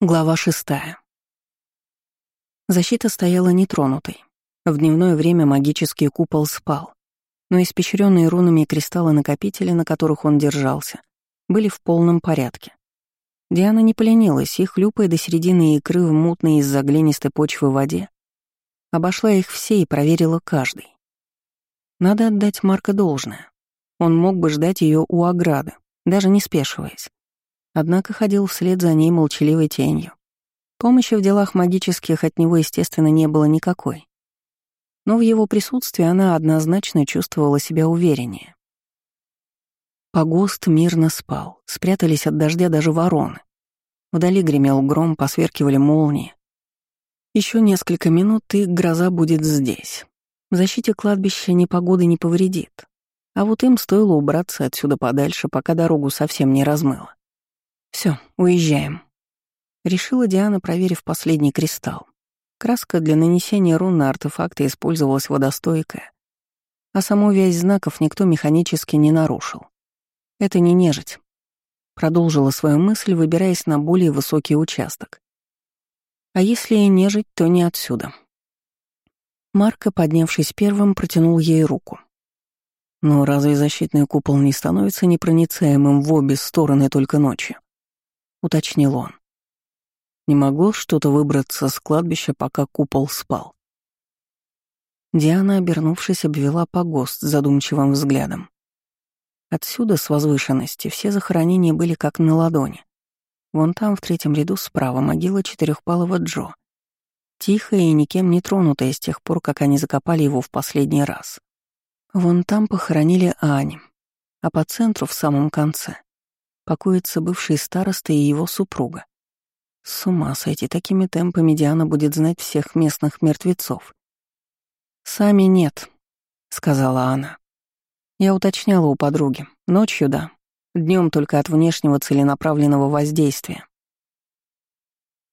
Глава шестая. Защита стояла нетронутой. В дневное время магический купол спал, но испещренные рунами кристаллы-накопители, на которых он держался, были в полном порядке. Диана не поленилась и, хлюпая до середины икры в мутной из-за глинистой почвы воде, обошла их все и проверила каждый. Надо отдать Марка должное. Он мог бы ждать ее у ограды, даже не спешиваясь однако ходил вслед за ней молчаливой тенью. Помощи в делах магических от него, естественно, не было никакой. Но в его присутствии она однозначно чувствовала себя увереннее. Погост мирно спал, спрятались от дождя даже вороны. Вдали гремел гром, посверкивали молнии. Еще несколько минут, и гроза будет здесь. В защите кладбища непогоды не повредит. А вот им стоило убраться отсюда подальше, пока дорогу совсем не размыло. Все, уезжаем. Решила Диана, проверив последний кристалл. Краска для нанесения рун на артефакты использовалась водостойкая, а саму вязь знаков никто механически не нарушил. Это не нежить. Продолжила свою мысль, выбираясь на более высокий участок. А если и нежить, то не отсюда. Марко, поднявшись первым, протянул ей руку. Но разве защитный купол не становится непроницаемым в обе стороны только ночью? — уточнил он. Не могло что-то выбраться с кладбища, пока купол спал. Диана, обернувшись, обвела погост задумчивым взглядом. Отсюда, с возвышенности, все захоронения были как на ладони. Вон там, в третьем ряду справа, могила четырехпалого Джо. Тихая и никем не тронутая с тех пор, как они закопали его в последний раз. Вон там похоронили Ани, а по центру, в самом конце, покоится бывший староста и его супруга. С ума сойти, такими темпами Диана будет знать всех местных мертвецов. «Сами нет», — сказала она. Я уточняла у подруги. Ночью — да. Днем только от внешнего целенаправленного воздействия.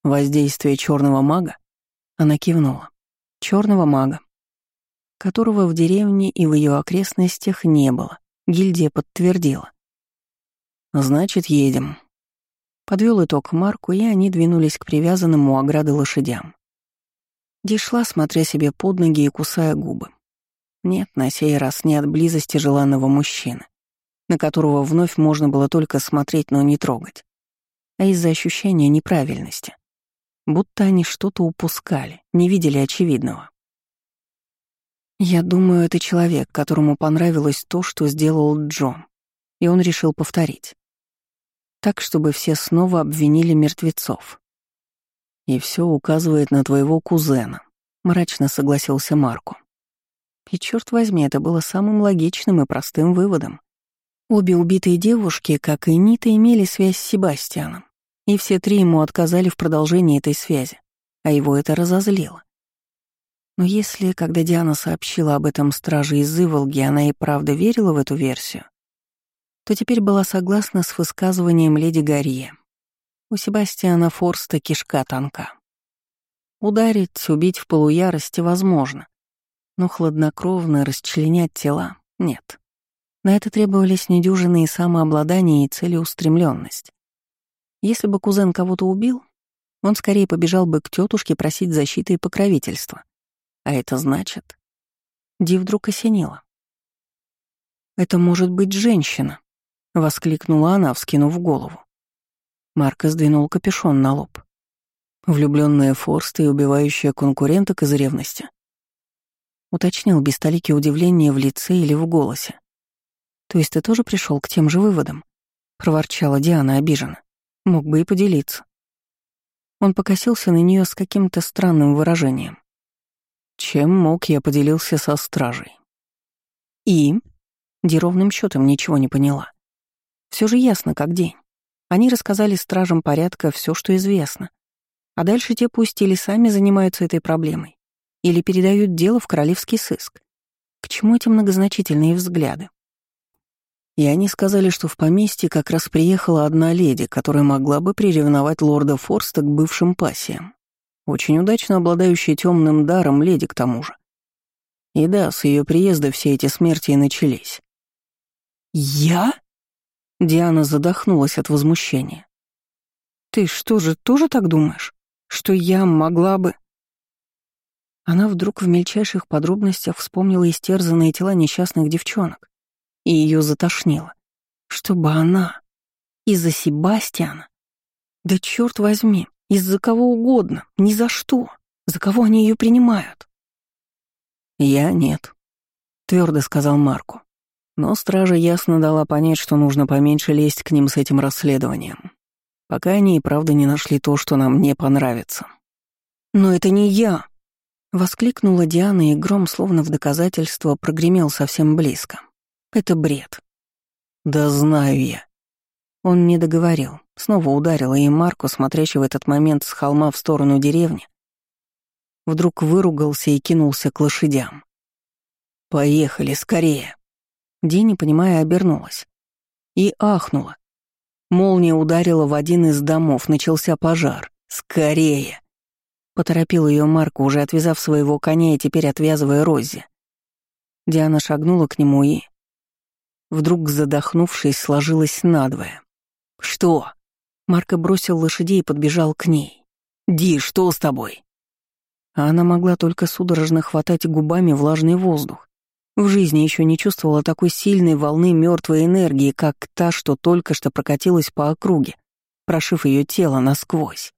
«Воздействие черного мага?» Она кивнула. Черного мага, которого в деревне и в ее окрестностях не было, гильдия подтвердила. «Значит, едем». Подвел итог Марку, и они двинулись к привязанным у ограды лошадям. Ди шла, смотря себе под ноги и кусая губы. Нет, на сей раз не от близости желанного мужчины, на которого вновь можно было только смотреть, но не трогать, а из-за ощущения неправильности. Будто они что-то упускали, не видели очевидного. Я думаю, это человек, которому понравилось то, что сделал Джон, и он решил повторить так, чтобы все снова обвинили мертвецов. «И все указывает на твоего кузена», — мрачно согласился Марку. И черт возьми, это было самым логичным и простым выводом. Обе убитые девушки, как и Нита, имели связь с Себастьяном, и все три ему отказали в продолжении этой связи, а его это разозлило. Но если, когда Диана сообщила об этом страже из Иволги, она и правда верила в эту версию, то теперь была согласна с высказыванием леди Гарье. У Себастьяна Форста кишка тонка. Ударить, убить в полуярости возможно, но хладнокровно расчленять тела — нет. На это требовались недюжинные самообладание и целеустремленность. Если бы кузен кого-то убил, он скорее побежал бы к тетушке просить защиты и покровительства. А это значит... Ди вдруг осенила. Это может быть женщина. — воскликнула она, вскинув голову. Марко сдвинул капюшон на лоб. Влюбленная Форста и убивающая конкуренток из ревности. Уточнил без толики удивления в лице или в голосе. «То есть ты тоже пришел к тем же выводам?» — проворчала Диана обиженно. «Мог бы и поделиться». Он покосился на нее с каким-то странным выражением. «Чем мог, я поделился со стражей». «И?» Ди ровным счетом ничего не поняла. Все же ясно, как день. Они рассказали стражам порядка все, что известно. А дальше те пусть или сами занимаются этой проблемой, или передают дело в королевский сыск. К чему эти многозначительные взгляды? И они сказали, что в поместье как раз приехала одна леди, которая могла бы приревновать лорда Форста к бывшим пассиям. Очень удачно обладающая темным даром леди к тому же. И да, с ее приезда все эти смерти и начались. «Я?» Диана задохнулась от возмущения. Ты что же, тоже так думаешь? Что я могла бы...» Она вдруг в мельчайших подробностях вспомнила истерзанные тела несчастных девчонок, и ее затошнило. Чтобы она... Из-за Себастьяна? Да черт возьми, из-за кого угодно, ни за что. За кого они ее принимают? Я нет, твердо сказал Марку. Но стража ясно дала понять, что нужно поменьше лезть к ним с этим расследованием, пока они и правда не нашли то, что нам не понравится. «Но это не я!» — воскликнула Диана, и гром, словно в доказательство, прогремел совсем близко. «Это бред». «Да знаю я». Он не договорил, снова ударил, и Марко, смотрящий в этот момент с холма в сторону деревни, вдруг выругался и кинулся к лошадям. «Поехали, скорее!» Ди, не понимая, обернулась. И ахнула. Молния ударила в один из домов, начался пожар. «Скорее!» Поторопил ее Марко, уже отвязав своего коня и теперь отвязывая Рози. Диана шагнула к нему и... Вдруг, задохнувшись, сложилась надвое. «Что?» Марко бросил лошадей и подбежал к ней. «Ди, что с тобой?» А она могла только судорожно хватать губами влажный воздух. В жизни еще не чувствовала такой сильной волны мертвой энергии, как та, что только что прокатилась по округе, прошив ее тело насквозь.